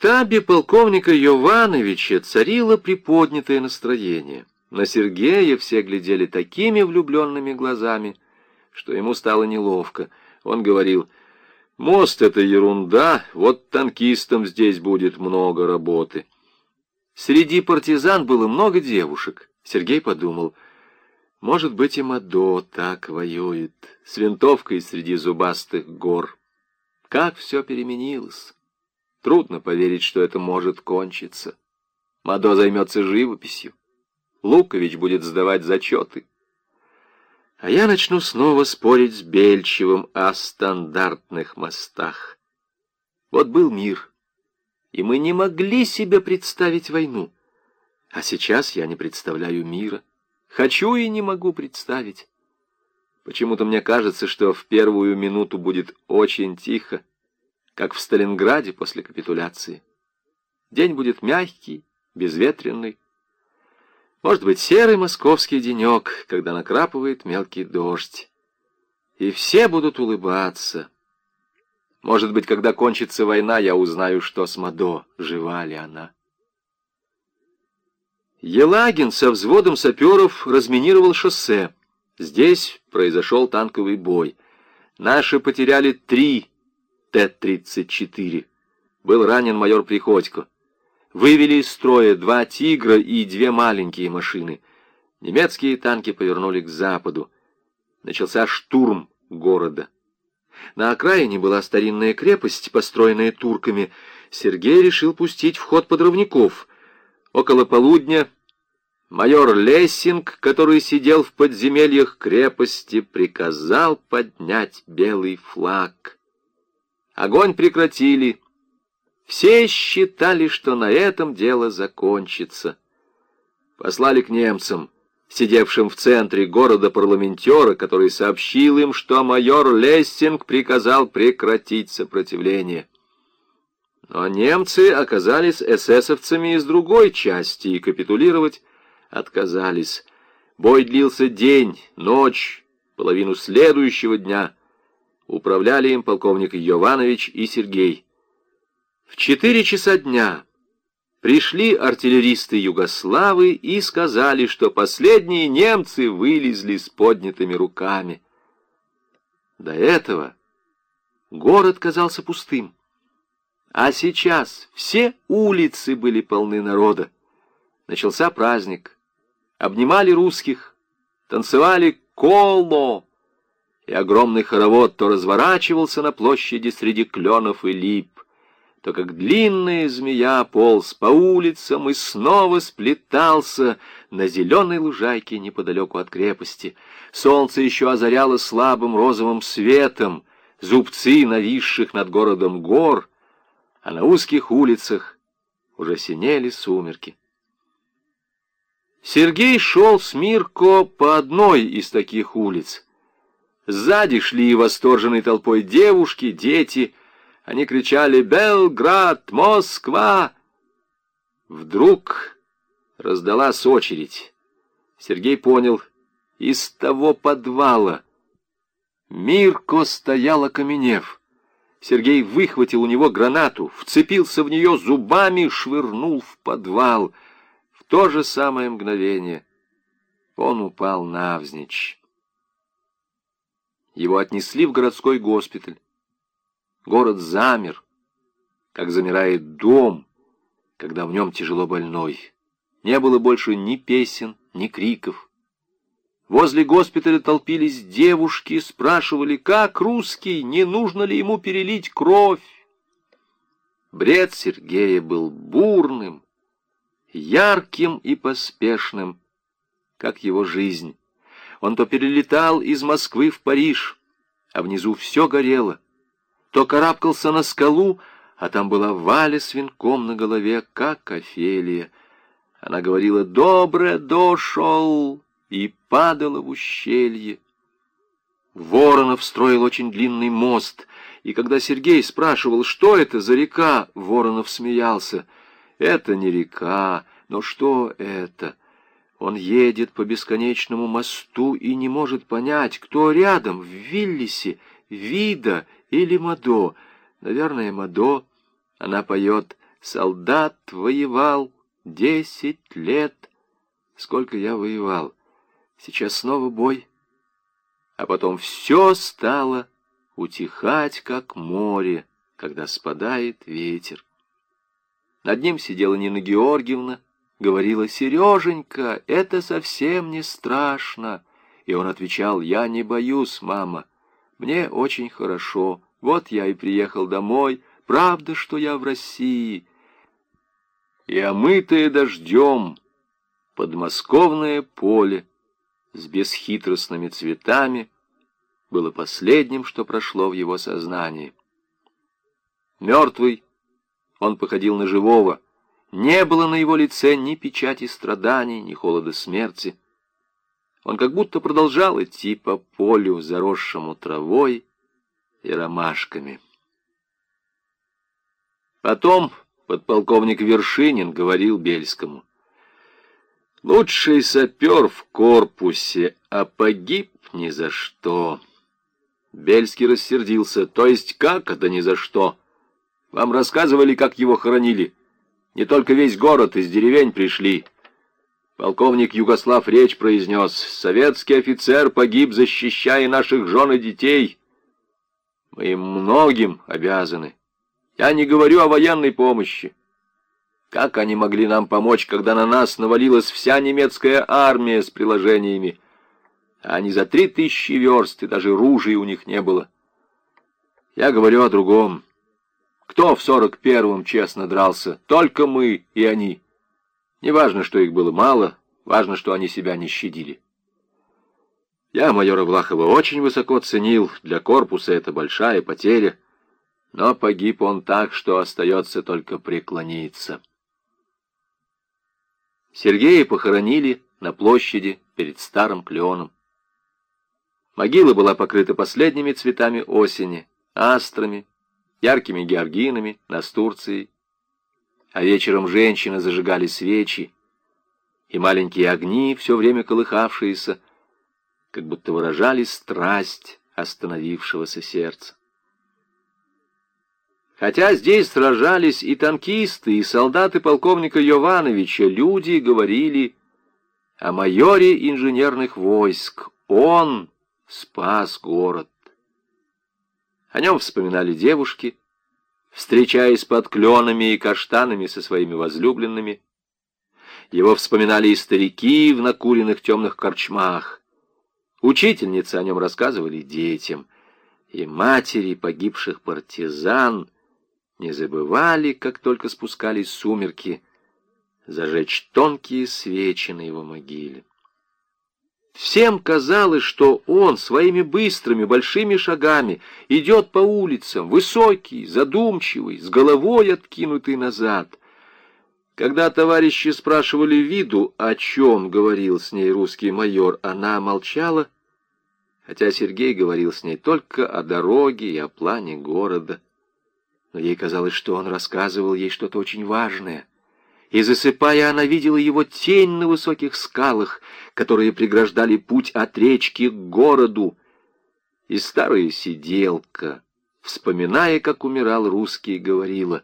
штабе полковника Йовановича царило приподнятое настроение. На Сергея все глядели такими влюбленными глазами, что ему стало неловко. Он говорил, «Мост — это ерунда, вот танкистам здесь будет много работы». Среди партизан было много девушек. Сергей подумал, может быть, и Мадо так воюет, с винтовкой среди зубастых гор. Как все переменилось. Трудно поверить, что это может кончиться. Мадо займется живописью. Лукович будет сдавать зачеты. А я начну снова спорить с Бельчевым о стандартных мостах. Вот был мир, и мы не могли себе представить войну. А сейчас я не представляю мира. Хочу и не могу представить. Почему-то мне кажется, что в первую минуту будет очень тихо, как в Сталинграде после капитуляции. День будет мягкий, безветренный. Может быть, серый московский денек, когда накрапывает мелкий дождь. И все будут улыбаться. Может быть, когда кончится война, я узнаю, что с Мадо, жива ли она. Елагин со взводом саперов разминировал шоссе. Здесь произошел танковый бой. Наши потеряли три Т-34. Был ранен майор Приходько. Вывели из строя два «Тигра» и две маленькие машины. Немецкие танки повернули к западу. Начался штурм города. На окраине была старинная крепость, построенная турками. Сергей решил пустить в ход подрывников. Около полудня майор Лессинг, который сидел в подземельях крепости, приказал поднять белый флаг. Огонь прекратили. Все считали, что на этом дело закончится. Послали к немцам, сидевшим в центре города парламентера, который сообщил им, что майор Лессинг приказал прекратить сопротивление. Но немцы оказались эсэсовцами из другой части и капитулировать отказались. Бой длился день, ночь, половину следующего дня — Управляли им полковник Йованович и Сергей. В четыре часа дня пришли артиллеристы Югославы и сказали, что последние немцы вылезли с поднятыми руками. До этого город казался пустым. А сейчас все улицы были полны народа. Начался праздник. Обнимали русских, танцевали коло и огромный хоровод то разворачивался на площади среди кленов и лип, то как длинная змея полз по улицам и снова сплетался на зеленой лужайке неподалеку от крепости. Солнце еще озаряло слабым розовым светом зубцы нависших над городом гор, а на узких улицах уже синели сумерки. Сергей шел с Мирко по одной из таких улиц — Сзади шли восторженной толпой девушки, дети. Они кричали «Белград! Москва!». Вдруг раздалась очередь. Сергей понял, из того подвала. Мирко стоял окаменев. Сергей выхватил у него гранату, вцепился в нее зубами, швырнул в подвал. В то же самое мгновение он упал навзничь. Его отнесли в городской госпиталь. Город замер, как замирает дом, когда в нем тяжело больной. Не было больше ни песен, ни криков. Возле госпиталя толпились девушки, спрашивали, как русский, не нужно ли ему перелить кровь. Бред Сергея был бурным, ярким и поспешным, как его жизнь. Он то перелетал из Москвы в Париж, а внизу все горело, то карабкался на скалу, а там была Валя с венком на голове, как Офелия. Она говорила «Добре дошел!» и падала в ущелье. Воронов строил очень длинный мост, и когда Сергей спрашивал, что это за река, Воронов смеялся. «Это не река, но что это?» Он едет по бесконечному мосту и не может понять, кто рядом, в Виллисе, Вида или Мадо. Наверное, Мадо. Она поет солдат воевал десять лет. Сколько я воевал. Сейчас снова бой. А потом все стало утихать, как море, когда спадает ветер. Над ним сидела Нина Георгиевна, говорила, «Сереженька, это совсем не страшно». И он отвечал, «Я не боюсь, мама, мне очень хорошо. Вот я и приехал домой. Правда, что я в России?» И омытое дождем подмосковное поле с бесхитростными цветами было последним, что прошло в его сознании. Мертвый, он походил на живого. Не было на его лице ни печати страданий, ни холода смерти. Он как будто продолжал идти по полю, заросшему травой и ромашками. Потом подполковник Вершинин говорил Бельскому. «Лучший сапер в корпусе, а погиб ни за что». Бельский рассердился. «То есть как это ни за что? Вам рассказывали, как его хоронили? Не только весь город из деревень пришли». Полковник Югослав речь произнес. «Советский офицер погиб, защищая наших жен и детей. Мы им многим обязаны. Я не говорю о военной помощи. Как они могли нам помочь, когда на нас навалилась вся немецкая армия с приложениями?» они за три тысячи верст, и даже ружей у них не было. Я говорю о другом. Кто в сорок первом честно дрался? Только мы и они. Не важно, что их было мало, важно, что они себя не щадили. Я майора Влахова очень высоко ценил, для корпуса это большая потеря, но погиб он так, что остается только преклониться. Сергея похоронили на площади перед старым кленом. Могила была покрыта последними цветами осени, астрами, яркими георгинами, настурцией. А вечером женщины зажигали свечи, и маленькие огни, все время колыхавшиеся, как будто выражали страсть остановившегося сердца. Хотя здесь сражались и танкисты, и солдаты полковника Йовановича, люди говорили о майоре инженерных войск. Он спас город. О нем вспоминали девушки, встречаясь под кленами и каштанами со своими возлюбленными. Его вспоминали и старики в накуренных темных корчмах. Учительницы о нем рассказывали детям, и матери погибших партизан не забывали, как только спускались сумерки, зажечь тонкие свечи на его могиле. Всем казалось, что он своими быстрыми большими шагами идет по улицам, высокий, задумчивый, с головой откинутый назад. Когда товарищи спрашивали виду, о чем говорил с ней русский майор, она молчала, хотя Сергей говорил с ней только о дороге и о плане города. Но ей казалось, что он рассказывал ей что-то очень важное и, засыпая, она видела его тень на высоких скалах, которые преграждали путь от речки к городу. И старая сиделка, вспоминая, как умирал русский, говорила,